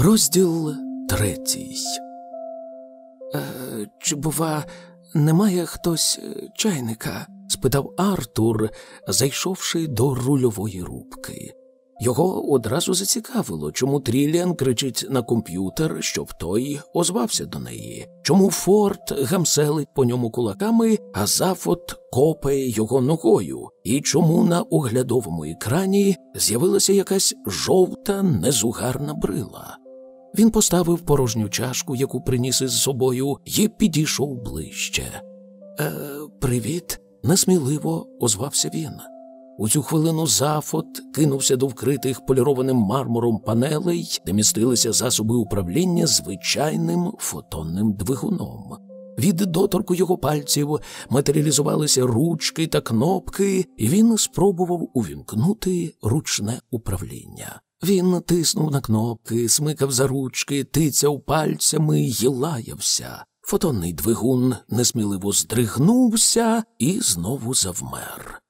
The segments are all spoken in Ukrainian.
Розділ третій. Е, Чи, бува, немає хтось е, чайника? спитав Артур, зайшовши до рульової рубки. Його одразу зацікавило, чому Тріліан кричить на комп'ютер, щоб той озвався до неї, чому Форд гамселить по ньому кулаками, а Зафот копає його ногою, і чому на оглядовому екрані з'явилася якась жовта незугарна брила. Він поставив порожню чашку, яку приніс із собою, і підійшов ближче. Е, Привіт, несміливо озвався він. У цю хвилину Зафот кинувся до вкритих полірованим мармуром панелей, де містилися засоби управління звичайним фотонним двигуном. Від доторку його пальців матеріалізувалися ручки та кнопки, і він спробував увімкнути ручне управління. Він тиснув на кнопки, смикав за ручки, тицяв пальцями й лаявся. Фотонний двигун несміливо здригнувся і знову завмер.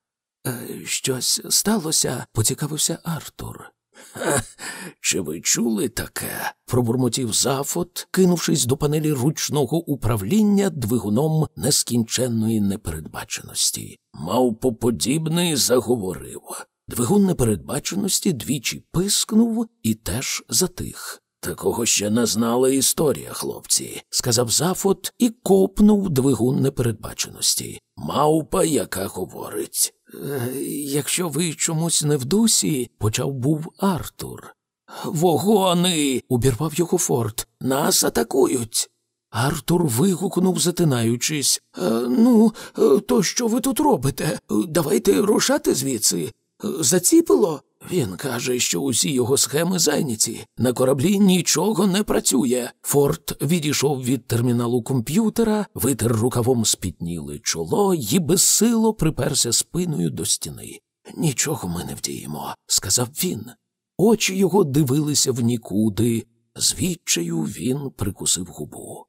«Е, Щось сталося, поцікавився Артур. «Ха, чи ви чули таке? пробурмотів Зафот, кинувшись до панелі ручного управління двигуном нескінченної непередбаченості. Мавпоподібний заговорив. Двигун непередбаченості двічі пискнув і теж затих. Такого ще не знала історія, хлопці, сказав Зафот і копнув двигун непередбаченості. Мавпа, яка говорить. «Е, Якщо ви чомусь не в дусі, почав був Артур. Вогони. убірвав його Форд. Нас атакують. Артур вигукнув, затинаючись. «Е, Ну, е, то що ви тут робите? Е, Давайте рушати звідси. Заціпило? Він каже, що усі його схеми зайняті. На кораблі нічого не працює. Форд відійшов від терміналу комп'ютера, витер рукавом спітніле чоло і безсило приперся спиною до стіни. Нічого ми не вдіємо, сказав він. Очі його дивилися в нікуди. Звідчаю він прикусив губу.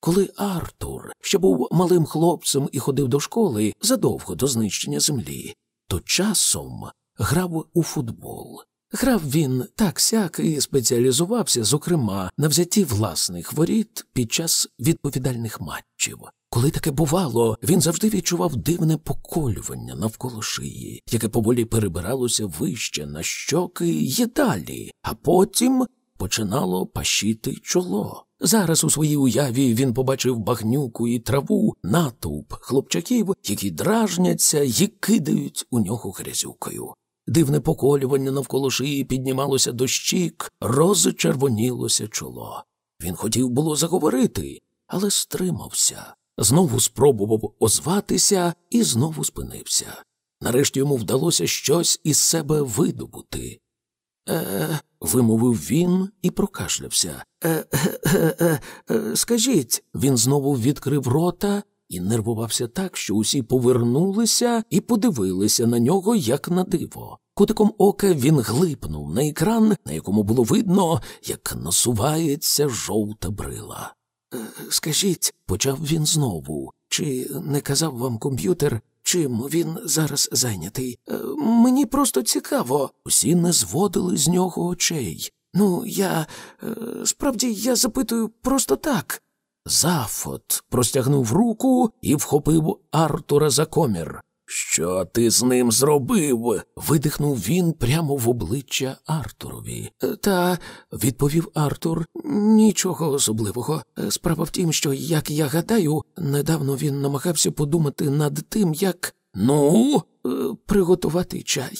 Коли Артур ще був малим хлопцем і ходив до школи задовго до знищення землі, то часом грав у футбол. Грав він так сяк і спеціалізувався, зокрема, на взятті власних воріт під час відповідальних матчів. Коли таке бувало, він завжди відчував дивне поколювання навколо шиї, яке поволі перебиралося вище на щоки й далі, а потім починало пащити чоло. Зараз у своїй уяві він побачив багнюку і траву, натовп хлопчаків, які дражняться і кидають у нього грязюкою. Дивне поколювання навколо шиї піднімалося до щік, розчервонілося чоло. Він хотів було заговорити, але стримався. Знову спробував озватися і знову спинився. Нарешті йому вдалося щось із себе видобути. Е, вимовив він і прокашлявся. Е, е, е, е, скажіть, він знову відкрив рота і нервувався так, що усі повернулися і подивилися на нього, як на диво. Кутиком ока він глипнув на екран, на якому було видно, як насувається жовта брила. «Е, Скажіть, почав він знову, чи не казав вам комп'ютер, чим він зараз зайнятий? «Е, Мені просто цікаво. Усі не зводили з нього очей. Ну, я е, справді я запитую просто так. Зафот простягнув руку і вхопив Артура за комір. Що ти з ним зробив? видихнув він прямо в обличчя Артурові. Та, відповів Артур, нічого особливого. Справа в тім, що, як я гадаю, недавно він намагався подумати над тим, як ну, е, приготувати чай.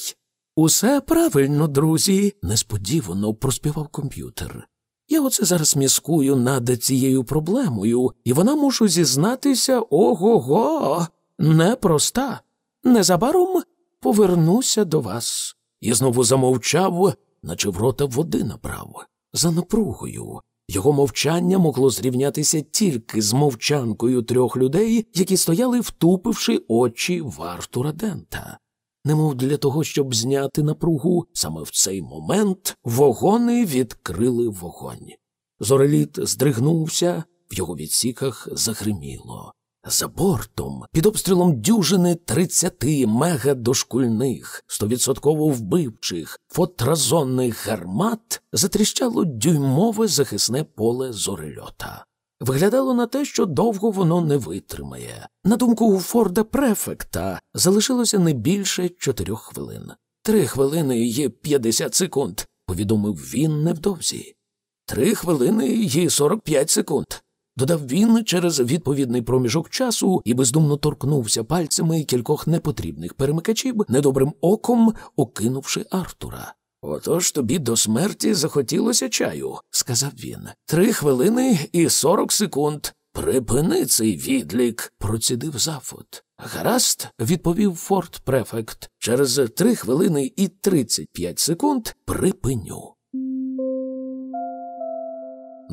Усе правильно, друзі, несподівано проспівав комп'ютер. Я оце зараз міскую над цією проблемою, і вона мушу зізнатися ого го непроста. Незабаром повернуся до вас. І знову замовчав, наче в рота води набрав. За напругою. Його мовчання могло зрівнятися тільки з мовчанкою трьох людей, які стояли, втупивши очі в Артура Дента. Немов для того, щоб зняти напругу, саме в цей момент вогони відкрили вогонь. Зореліт здригнувся, в його відсіках загриміло. За бортом, під обстрілом дюжини тридцяти мегадошкульних, стовідсотково вбивчих, фотразонних гармат затріщало дюймове захисне поле зорельота. Виглядало на те, що довго воно не витримає. На думку Форда Префекта, залишилося не більше чотирьох хвилин. Три хвилини є п'ятдесят секунд, повідомив він невдовзі. Три хвилини є сорок п'ять секунд. Додав він через відповідний проміжок часу і бездумно торкнувся пальцями кількох непотрібних перемикачів, недобрим оком окинувши Артура. Отож тобі до смерті захотілося чаю, сказав він. Три хвилини і сорок секунд. Припини цей відлік, процідив Зафот. Гаразд, відповів Форт Префект. Через три хвилини і тридцять п'ять секунд припиню.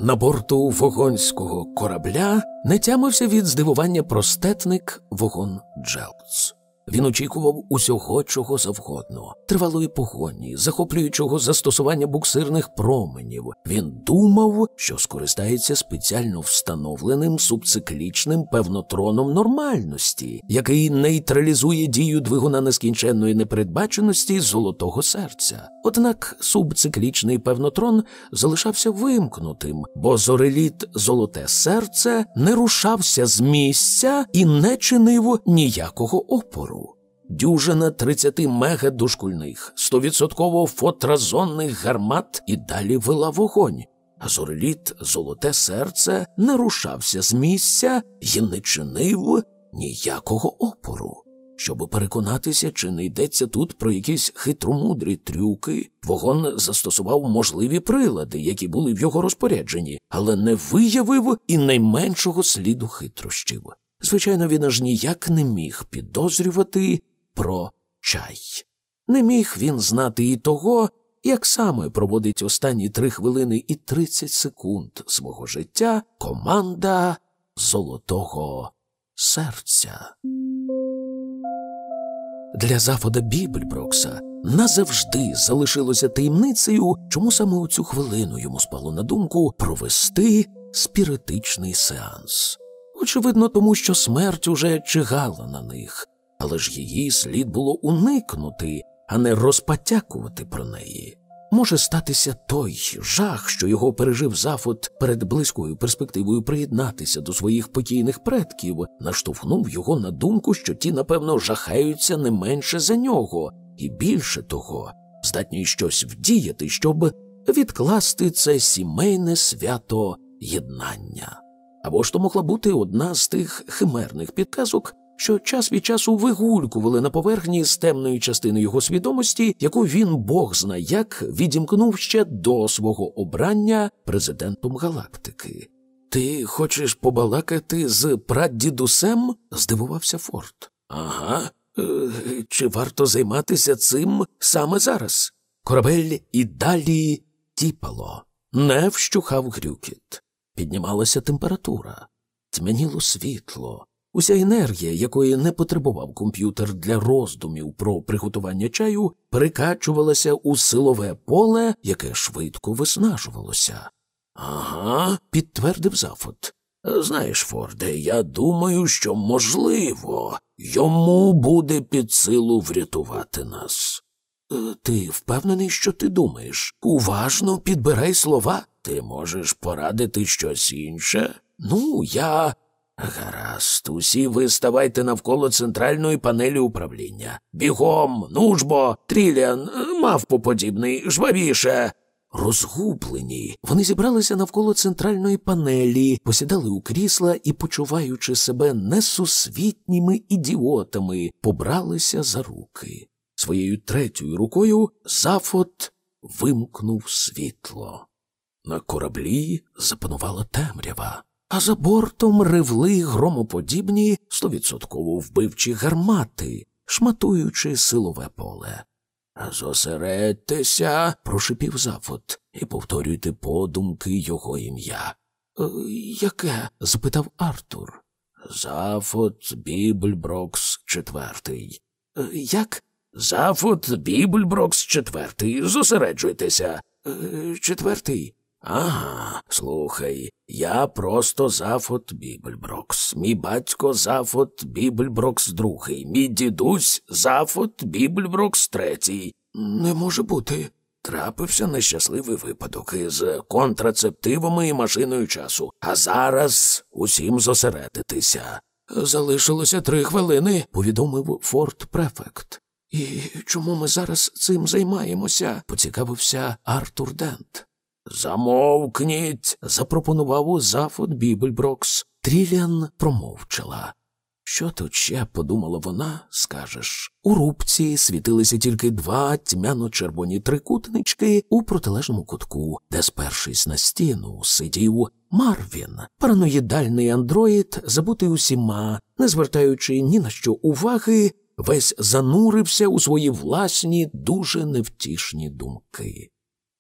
На борту вогонського корабля не тямився від здивування простетник вогон Джелц. Він очікував усього, чого завгодно, тривалої погоні, захоплюючого застосування буксирних променів. Він думав, що скористається спеціально встановленим субциклічним певнотроном нормальності, який нейтралізує дію двигуна нескінченної непередбаченості золотого серця. Однак субциклічний певнотрон залишався вимкнутим, бо зореліт золоте серце не рушався з місця і не чинив ніякого опору. Дюжина 30 мегадошкульних, стовідсотково фотразонних гармат і далі вела вогонь. А зореліт золоте серце не рушався з місця і не чинив ніякого опору. Щоб переконатися, чи не йдеться тут про якісь хитромудрі трюки, вогон застосував можливі прилади, які були в його розпорядженні, але не виявив і найменшого сліду хитрощів. Звичайно, він аж ніяк не міг підозрювати про чай. Не міг він знати і того, як саме проводить останні три хвилини і тридцять секунд свого життя команда Золотого серця. Для Зафода Бібельброкса назавжди залишилося таємницею, чому саме у цю хвилину йому спало на думку провести спіритичний сеанс. Очевидно, тому що смерть уже чигала на них, але ж її слід було уникнути, а не розпатякувати про неї. Може статися той жах, що його пережив Зафот перед близькою перспективою приєднатися до своїх покійних предків, наштовхнув його на думку, що ті, напевно, жахаються не менше за нього, і більше того, здатні щось вдіяти, щоб відкласти це сімейне свято єднання. Або ж то могла бути одна з тих химерних підказок, що час від часу вигулькували на поверхні з темної частини його свідомості, яку він бог зна як відімкнув ще до свого обрання президентом галактики. Ти хочеш побалакати з праддідусем? здивувався Форд. Ага. Е, чи варто займатися цим саме зараз? Корабель і далі тіпало, не вщухав грюкіт. Піднімалася температура, тьмяніло світло, Уся енергія, якої не потребував комп'ютер для роздумів про приготування чаю, перекачувалася у силове поле, яке швидко виснажувалося. Ага, підтвердив Зафот. Знаєш, Форде, я думаю, що, можливо, йому буде під силу врятувати нас. Е, ти впевнений, що ти думаєш? Уважно підбирай слова. Ти можеш порадити щось інше? Ну, я Гаразд, усі ви ставайте навколо центральної панелі управління. Бігом, нужбо, трілян, мавпоподібний, жвавіше. Розгублені, вони зібралися навколо центральної панелі, посідали у крісла і, почуваючи себе несусвітніми ідіотами, побралися за руки. Своєю третьою рукою Зафот вимкнув світло. На кораблі запанувала темрява а за бортом ревли громоподібні стовідсотково вбивчі гармати, шматуючи силове поле. Зосередьтеся, прошипів Зафот, і повторюйте подумки його ім'я. «Е, яке? запитав Артур. Зафот Бібльброкс четвертий. «Е, як? Зафот Бібльброкс четвертий. Зосереджуйтеся. «Е, четвертий. Ага, слухай, я просто Зафот Бібельброкс. Мій батько Зафот Бібельброкс другий, мій дідусь Зафот Бібельброкс третій. Не може бути. Трапився нещасливий випадок із контрацептивами і машиною часу. А зараз усім зосередитися. Залишилося три хвилини, повідомив Форт Префект. І чому ми зараз цим займаємося? поцікавився Артур Дент. Замовкніть, запропонував Зафот Бібельброкс. Тріліан промовчала. Що тут ще, подумала вона, скажеш. У рубці світилися тільки два тьмяно-червоні трикутнички у протилежному кутку, де, спершись на стіну, сидів Марвін, параноїдальний андроїд, забутий усіма, не звертаючи ні на що уваги, весь занурився у свої власні, дуже невтішні думки.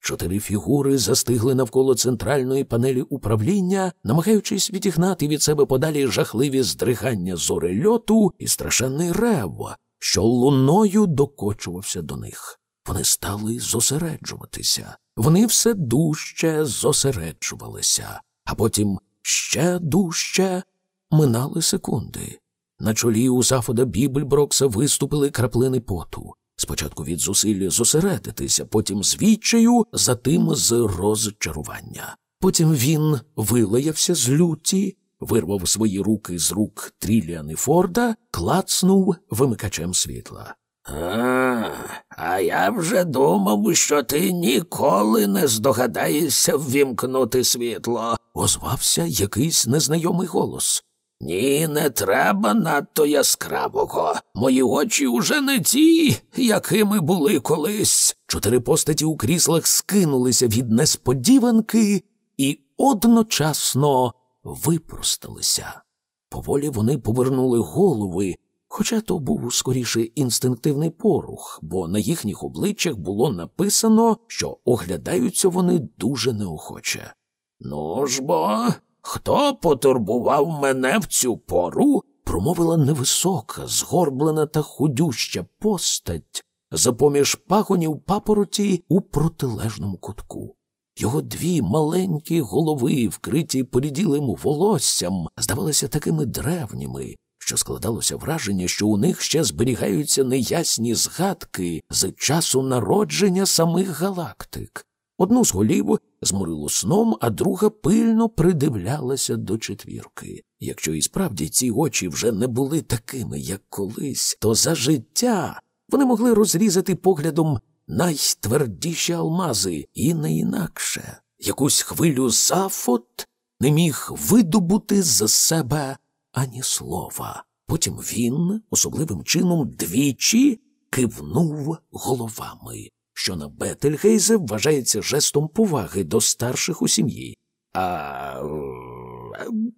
Чотири фігури застигли навколо центральної панелі управління, намагаючись відігнати від себе подалі жахливі здригання зорельоту і страшенний рев, що луною докочувався до них. Вони стали зосереджуватися. Вони все дужче зосереджувалися, а потім ще дужче минали секунди. На чолі у Зафода Бібельброкса виступили краплини поту. Спочатку від зусилля зосередитися, потім з відчаю, затим з розчарування. Потім він вилаявся з люті, вирвав свої руки з рук Тріліани Форда, клацнув вимикачем світла. А, а я вже думав, що ти ніколи не здогадаєшся ввімкнути світло, озвався якийсь незнайомий голос. Ні, не треба надто яскравого. Мої очі уже не ті, якими були колись. Чотири постаті у кріслах скинулися від несподіванки і одночасно випросталися. Поволі вони повернули голови, хоча то був скоріше інстинктивний порух, бо на їхніх обличчях було написано, що оглядаються вони дуже неохоче. Ну ж бо. Хто потурбував мене в цю пору? промовила невисока, згорблена та худюща постать за поміж пагонів папороті у протилежному кутку. Його дві маленькі голови, вкриті поріділим волоссям, здавалися такими древніми, що складалося враження, що у них ще зберігаються неясні згадки з часу народження самих галактик. Одну з голів зморило сном, а друга пильно придивлялася до четвірки. Якщо і справді ці очі вже не були такими, як колись, то за життя вони могли розрізати поглядом найтвердіші алмази і не інакше. Якусь хвилю зафот не міг видобути з себе ані слова. Потім він особливим чином двічі кивнув головами що на Бетельгейзе вважається жестом поваги до старших у сім'ї. А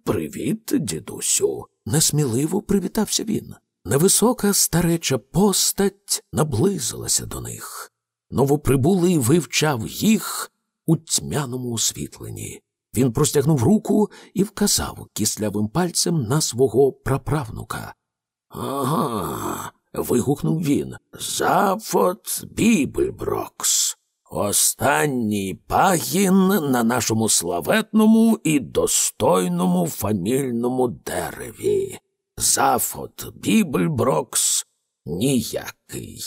привіт, дідусю. Несміливо привітався він. Невисока стареча постать наблизилася до них. Новоприбулий вивчав їх у тьмяному освітленні. Він простягнув руку і вказав кислявим пальцем на свого праправнука. Ага, вигукнув він. Зафот Бібельброкс. Останній пагін на нашому славетному і достойному фамільному дереві. Зафот Бібельброкс ніякий.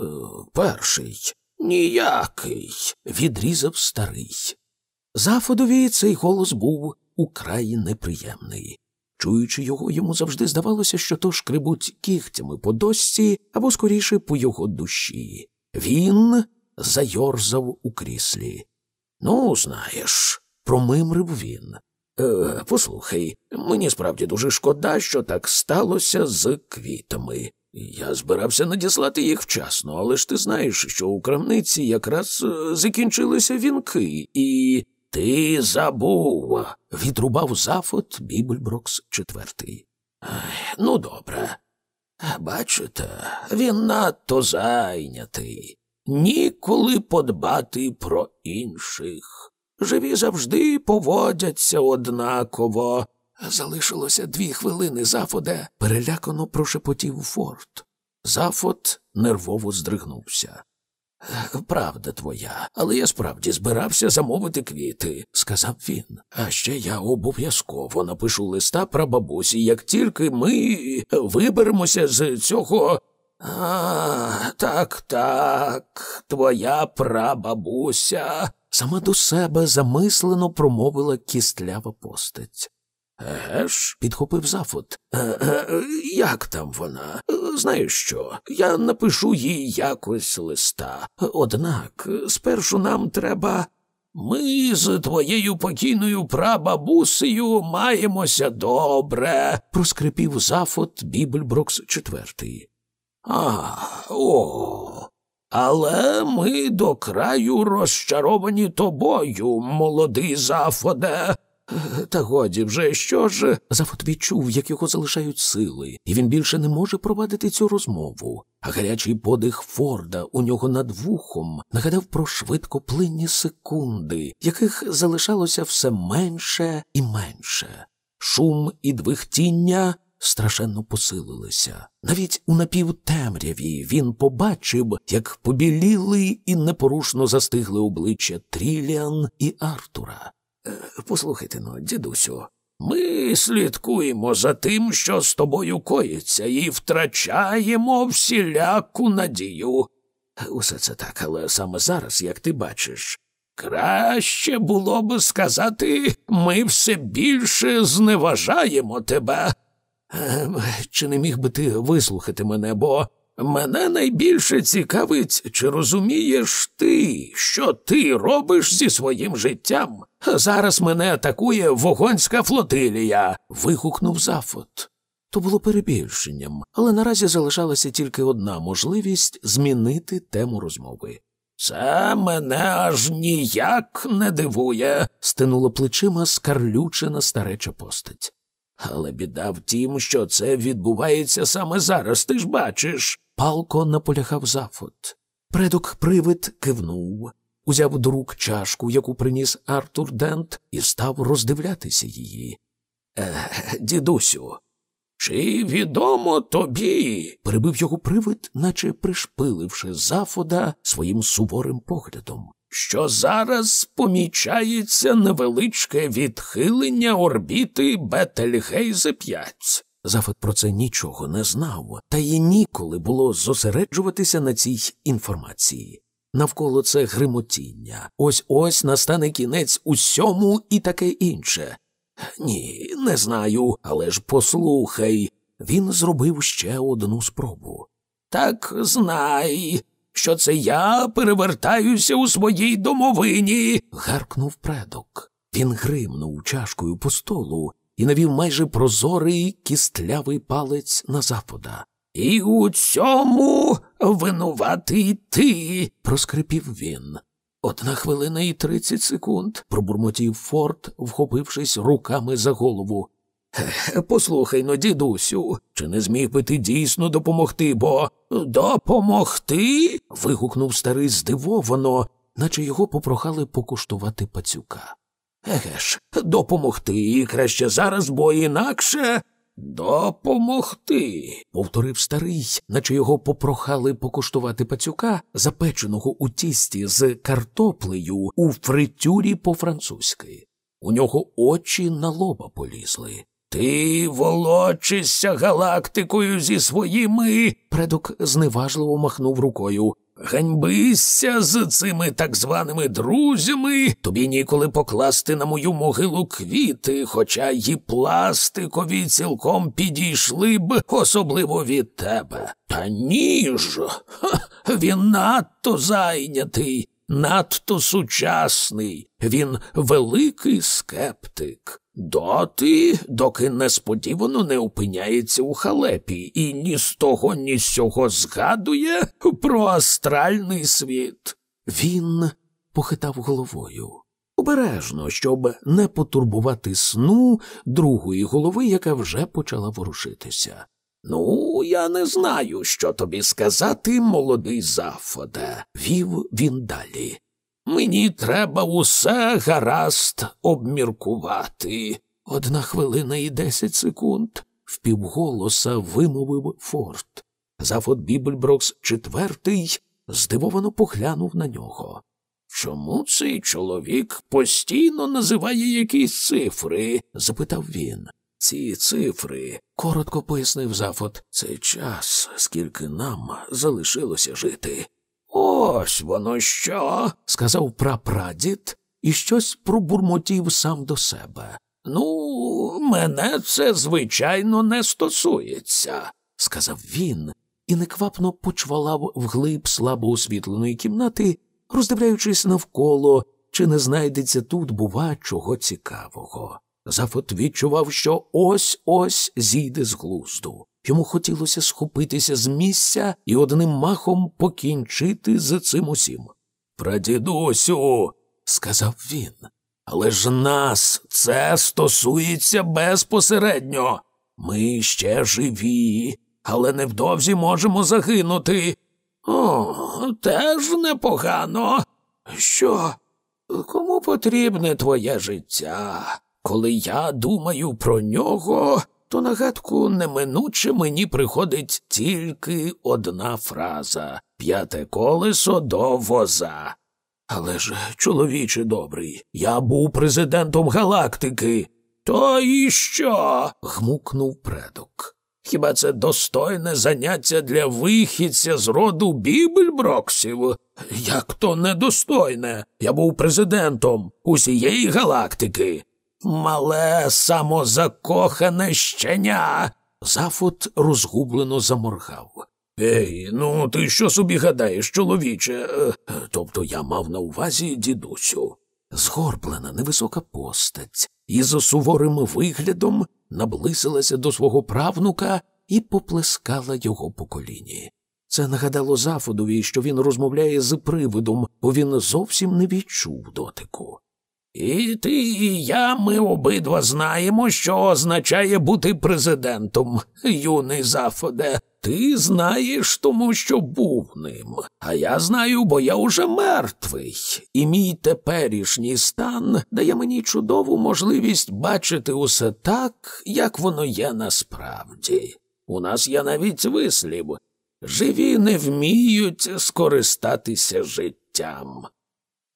Е, перший ніякий, відрізав старий. Зафодові цей голос був украй неприємний. Чуючи його, йому завжди здавалося, що то шкребуть кігтями по досці або скоріше по його душі. Він зайорзав у кріслі. Ну, знаєш, промимрив він. Е, Послухай, мені справді дуже шкода, що так сталося з квітами. Я збирався надіслати їх вчасно, але ж ти знаєш, що у крамниці якраз е, закінчилися вінки, і ти забув, відрубав зафот Бібельброкс четвертий. Ну, добре. Бачите, він надто зайнятий, ніколи подбати про інших. Живі завжди поводяться однаково. Залишилося дві хвилини зафоде, перелякано прошепотів Форт. Зафот нервово здригнувся. Правда твоя, але я справді збирався замовити квіти, сказав він. А ще я обов'язково напишу листа про бабусі, як тільки ми виберемося з цього. А, так, так, твоя прабабуся. Сама до себе замислено промовила кістлява постать. Еге ж, підхопив Зафот. Е, е, як там вона? Знаєш що? Я напишу їй якось листа. Однак спершу нам треба. Ми з твоєю покійною прабабусею маємося добре, проскрипів Зафот Бібельброкс четвертий. А, о. Але ми до краю розчаровані тобою, молодий Зафоде. Та годі вже що ж? Зафот відчув, як його залишають сили, і він більше не може провадити цю розмову. А гарячий подих Форда у нього над вухом нагадав про швидкоплинні секунди, яких залишалося все менше і менше. Шум і двихтіння страшенно посилилися. Навіть у напівтемряві він побачив, як побіліли і непорушно застигли обличчя Тріліан і Артура. Е, послухайте но, дідусю, ми слідкуємо за тим, що з тобою коїться, і втрачаємо всіляку надію. Усе це так, але саме зараз, як ти бачиш, краще було б сказати, ми все більше зневажаємо тебе. Ем, чи не міг би ти вислухати мене, бо мене найбільше цікавить, чи розумієш ти, що ти робиш зі своїм життям? Зараз мене атакує вогонська флотилія. вигукнув Зафот. То було перебільшенням, але наразі залишалася тільки одна можливість змінити тему розмови. Це мене аж ніяк не дивує, стинула плечима скарлючена стареча постать. Але біда в тім, що це відбувається саме зараз, ти ж бачиш. Палко наполягав зафот. Предок привид кивнув, узяв до чашку, яку приніс Артур Дент, і став роздивлятися її. Е, дідусю, чи відомо тобі? перебив його привид, наче пришпиливши зафода своїм суворим поглядом що зараз помічається невеличке відхилення орбіти Бетельгейзе 5. Зафет про це нічого не знав, та й ніколи було зосереджуватися на цій інформації. Навколо це гримотіння. Ось ось настане кінець усьому і таке інше. Ні, не знаю, але ж послухай. Він зробив ще одну спробу. Так знай, що це я перевертаюся у своїй домовині. гаркнув предок. Він гримнув чашкою по столу і навів майже прозорий кістлявий палець на запада. І у цьому винуватий ти, проскрипів він. Одна хвилина і тридцять секунд, пробурмотів Форд, вхопившись руками за голову. Послухай но, дідусю, чи не зміг би ти дійсно допомогти, бо допомогти? вигукнув старий здивовано, наче його попрохали покуштувати пацюка. Еге ж, допомогти і краще зараз, бо інакше. Допомогти, повторив старий, наче його попрохали покуштувати пацюка, запеченого у тісті з картоплею у фритюрі по французьки. У нього очі на лоба полізли. Ти волочишся галактикою зі своїми. Предок зневажливо махнув рукою. Ганьбися з цими так званими друзями, тобі ніколи покласти на мою могилу квіти, хоча й пластикові цілком підійшли б, особливо від тебе. Та ні ж, Ха, він надто зайнятий, надто сучасний, він великий скептик. Доти, доки несподівано не опиняється у халепі і ні з того, ні з цього згадує про астральний світ. Він похитав головою. Обережно, щоб не потурбувати сну другої голови, яка вже почала ворушитися. Ну, я не знаю, що тобі сказати, молодий Зафоде, вів він далі. Мені треба усе гаразд обміркувати. Одна хвилина і десять секунд, впівголоса вимовив Форд. Зафот Бібельброкс четвертий здивовано поглянув на нього. Чому цей чоловік постійно називає якісь цифри? запитав він. Ці цифри, коротко пояснив Зафот, це час, скільки нам залишилося жити. Ось воно що, сказав прапрадід і щось пробурмотів сам до себе. Ну, мене це, звичайно, не стосується, сказав він і неквапно почвалав вглиб слабо освітленої кімнати, роздивляючись навколо, чи не знайдеться тут, бува, чого цікавого. Зафот відчував, що ось ось зійде з глузду. Йому хотілося схопитися з місця і одним махом покінчити з цим усім. Прадідусю, сказав він, але ж нас це стосується безпосередньо. Ми ще живі, але невдовзі можемо загинути. О, теж непогано. Що? Кому потрібне твоє життя? Коли я думаю про нього, то на гадку неминуче мені приходить тільки одна фраза п'яте колесо до воза. Але ж, чоловіче добрий, я був президентом галактики. То і що? гмукнув предок. Хіба це достойне заняття для вихідця з роду Бібельброксів? Як то недостойне? Я був президентом усієї галактики. Мале самозакохане щеня. Зафот розгублено заморгав. Ей, ну ти що собі гадаєш, чоловіче? Тобто я мав на увазі дідусю. Згорблена невисока постать із суворим виглядом наблизилася до свого правнука і поплескала його по коліні. Це нагадало Зафодові, що він розмовляє з привидом, бо він зовсім не відчув дотику. І ти, і я, ми обидва знаємо, що означає бути президентом, юний Зафоде. Ти знаєш, тому що був ним. А я знаю, бо я уже мертвий, і мій теперішній стан дає мені чудову можливість бачити усе так, як воно є насправді. У нас є навіть вислів живі не вміють скористатися життям.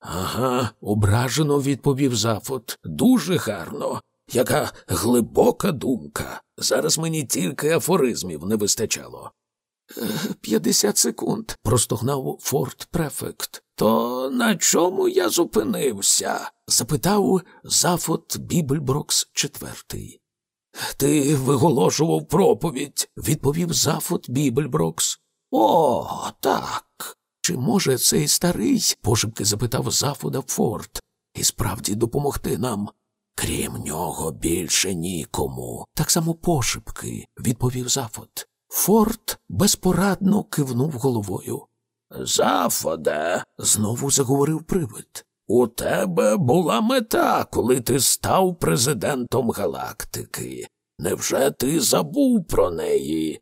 Ага, ображено відповів Зафот. Дуже гарно. Яка глибока думка. Зараз мені тільки афоризмів не вистачало. П'ятдесят секунд, простогнав Форт Префект. То на чому я зупинився? запитав Зафот Бібельброкс четвертий. Ти виголошував проповідь, відповів Зафот Бібельброкс. О, так. Чи може цей старий, пошепки запитав Зафода Форт, і справді допомогти нам? Крім нього, більше нікому. Так само пошепки, відповів Зафот. Форт безпорадно кивнув головою. Зафоде, знову заговорив привид. У тебе була мета, коли ти став президентом галактики. Невже ти забув про неї?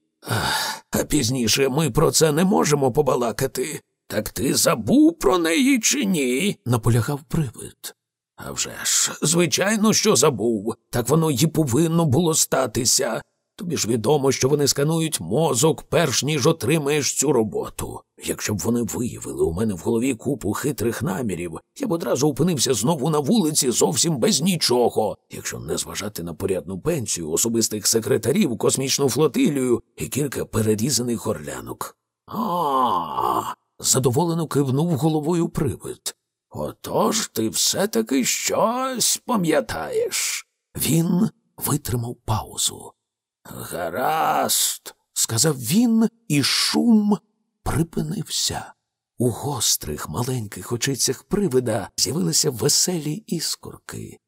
А пізніше ми про це не можемо побалакати. Так ти забув про неї чи ні? наполягав привид. «А вже ж, звичайно, що забув. Так воно й повинно було статися. Тобі ж відомо, що вони сканують мозок, перш ніж отримаєш цю роботу. Якщо б вони виявили у мене в голові купу хитрих намірів, я б одразу опинився знову на вулиці зовсім без нічого, якщо не зважати на порядну пенсію, особистих секретарів, космічну флотилію і кілька перерізаних горлянок. А, задоволено кивнув головою привид. Отож ти все таки щось пам'ятаєш. Він витримав паузу. Гаразд, сказав він, і шум припинився. У гострих маленьких очицях привида з'явилися веселі іскорки.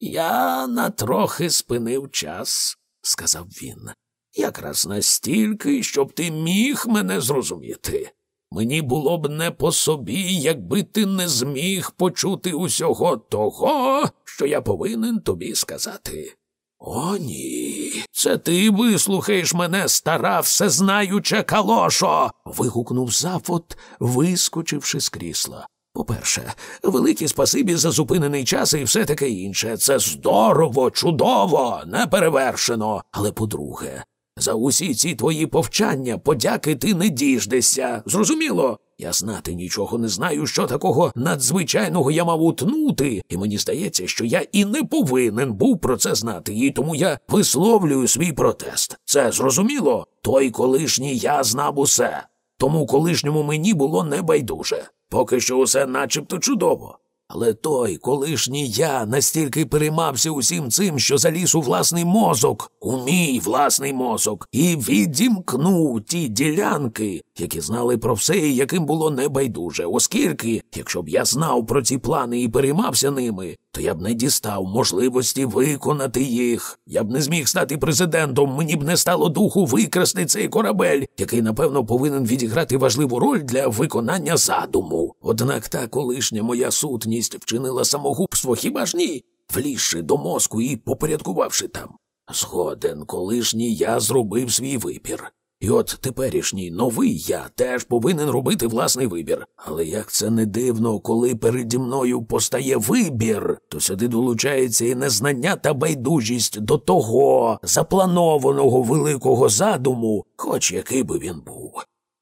Я на трохи спинив час, сказав він, якраз настільки, щоб ти міг мене зрозуміти. Мені було б не по собі, якби ти не зміг почути усього того, що я повинен тобі сказати. О, ні. Це ти вислухаєш мене, стара, всезнаюча калошо. вигукнув Зафот, вискочивши з крісла. По-перше, великі спасибі за зупинений час і все таке інше. Це здорово, чудово, неперевершено. Але по-друге, за усі ці твої повчання подяки ти не діждешся. Зрозуміло? Я знати нічого не знаю, що такого надзвичайного я мав утнути, і мені здається, що я і не повинен був про це знати, і тому я висловлюю свій протест. Це зрозуміло? Той колишній я знав усе. Тому колишньому мені було небайдуже. Поки що усе начебто чудово. Але той колишній я настільки переймався усім цим, що заліз у власний мозок, у мій власний мозок, і відімкнув ті ділянки, які знали про все і яким було небайдуже, оскільки, якщо б я знав про ці плани і переймався ними, то я б не дістав можливості виконати їх. Я б не зміг стати президентом, мені б не стало духу викрасти цей корабель, який, напевно, повинен відіграти важливу роль для виконання задуму. Однак та колишня моя сутність вчинила самогубство, хіба ж ні? Влізши до мозку і попорядкувавши там. Згоден, колишній я зробив свій вибір. І от теперішній новий я теж повинен робити власний вибір. Але як це не дивно, коли переді мною постає вибір, то сюди долучається і незнання та байдужість до того запланованого великого задуму, хоч який би він був.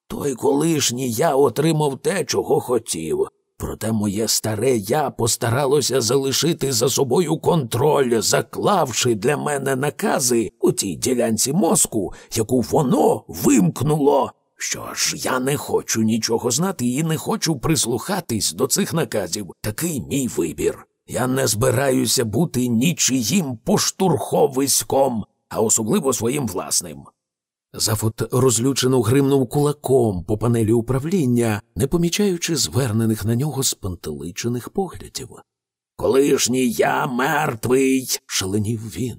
Той колишній я отримав те, чого хотів. Проте моє старе я постаралося залишити за собою контроль, заклавши для мене накази у тій ділянці мозку, яку воно вимкнуло. Що ж, я не хочу нічого знати і не хочу прислухатись до цих наказів. Такий мій вибір. Я не збираюся бути нічиїм поштурховиськом, а особливо своїм власним. Зафот розлючено гримнув кулаком по панелі управління, не помічаючи звернених на нього спантеличених поглядів. Колишній я мертвий, шаленів він.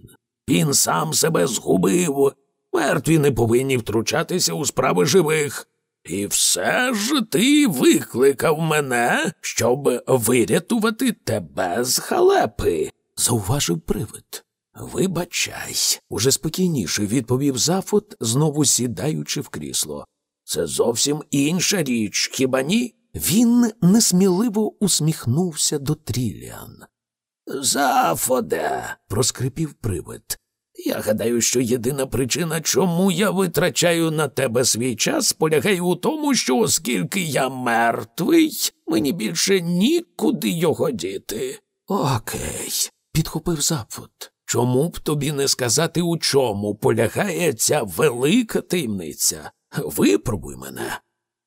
Він сам себе згубив. Мертві не повинні втручатися у справи живих. І все ж ти викликав мене, щоб вирятувати тебе з халепи, зауважив привид. Вибачай, уже спокійніше відповів Зафот, знову сідаючи в крісло. Це зовсім інша річ, хіба ні? Він несміливо усміхнувся до Тріліан. Зафоде, проскрипів привид. Я гадаю, що єдина причина, чому я витрачаю на тебе свій час, полягає у тому, що оскільки я мертвий, мені більше нікуди його діти. Окей, підхопив Зафот. Чому б тобі не сказати, у чому полягає ця велика таємниця? Випробуй мене.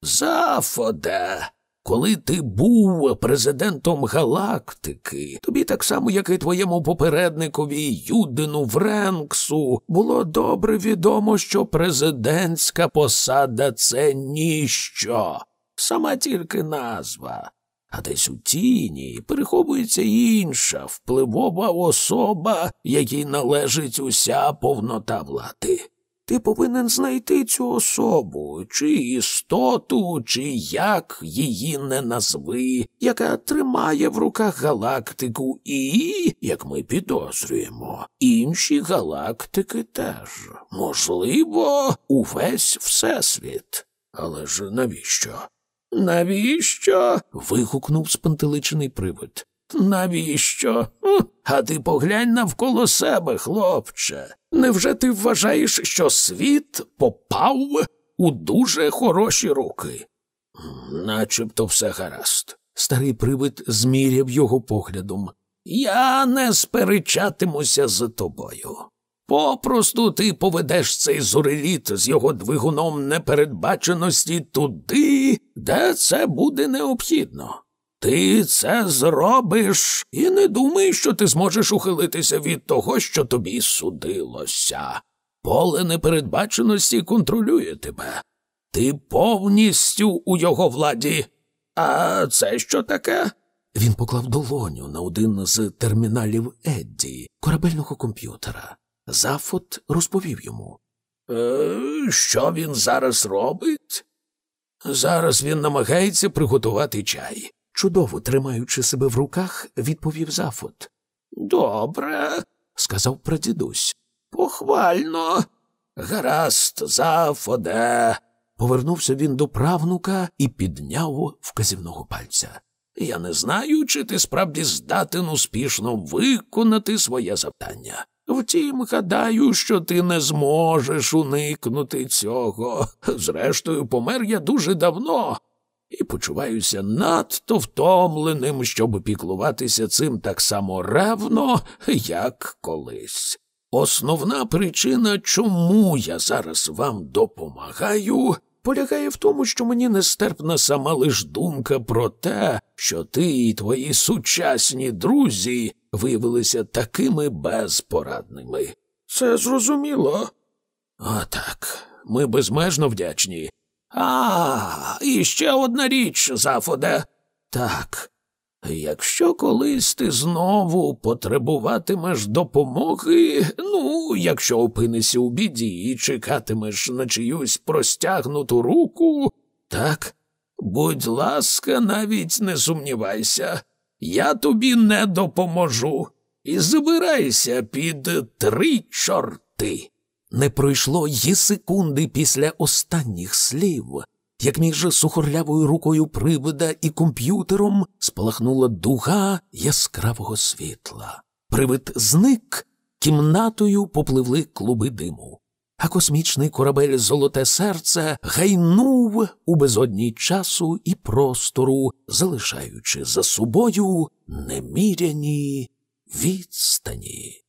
Зафоде, коли ти був президентом галактики, тобі так само, як і твоєму попередникові Юдину Вренксу, було добре відомо, що президентська посада це ніщо, сама тільки назва а десь у тіні переховується інша впливова особа, якій належить уся повнота влади. Ти повинен знайти цю особу, чи істоту, чи як її не назви, яка тримає в руках галактику і, як ми підозрюємо, інші галактики теж. Можливо, увесь всесвіт. Але ж навіщо? Навіщо? вигукнув спантеличений привид. Навіщо? А ти поглянь навколо себе, хлопче. Невже ти вважаєш, що світ попав у дуже хороші руки? Начебто все гаразд. Старий привид зміряв його поглядом. Я не сперечатимуся з тобою. Попросту ти поведеш цей зореліт з його двигуном непередбаченості туди, де це буде необхідно. Ти це зробиш і не думай, що ти зможеш ухилитися від того, що тобі судилося. Поле непередбаченості контролює тебе. Ти повністю у його владі. А це що таке? Він поклав долоню на один з терміналів Едді, корабельного комп'ютера. Зафот розповів йому. «Е, Що він зараз робить? Зараз він намагається приготувати чай. Чудово тримаючи себе в руках, відповів Зафот. Добре, сказав прадідусь. Похвально. Гаразд, Зафоде. Повернувся він до правнука і підняв вказівного пальця. Я не знаю, чи ти справді здатен успішно виконати своє завдання. Втім, гадаю, що ти не зможеш уникнути цього. Зрештою, помер я дуже давно. і почуваюся надто втомленим, щоб піклуватися цим так само ревно, як колись. Основна причина, чому я зараз вам допомагаю, полягає в тому, що мені нестерпна сама лиш думка про те, що ти і твої сучасні друзі виявилися такими безпорадними. Це зрозуміло. А так, ми безмежно вдячні. А, і ще одна річ, Зафоде. Так, якщо колись ти знову потребуватимеш допомоги, ну, якщо опинишся у біді і чекатимеш на чиюсь простягнуту руку, так, будь ласка, навіть не сумнівайся, я тобі не допоможу. І забирайся під три чорти. Не пройшло й секунди після останніх слів, як між сухорлявою рукою привида і комп'ютером спалахнула дуга яскравого світла. Привид зник, кімнатою попливли клуби диму, а космічний корабель Золоте серце гайнув у безодній часу і простору, залишаючи за собою неміряні відстані.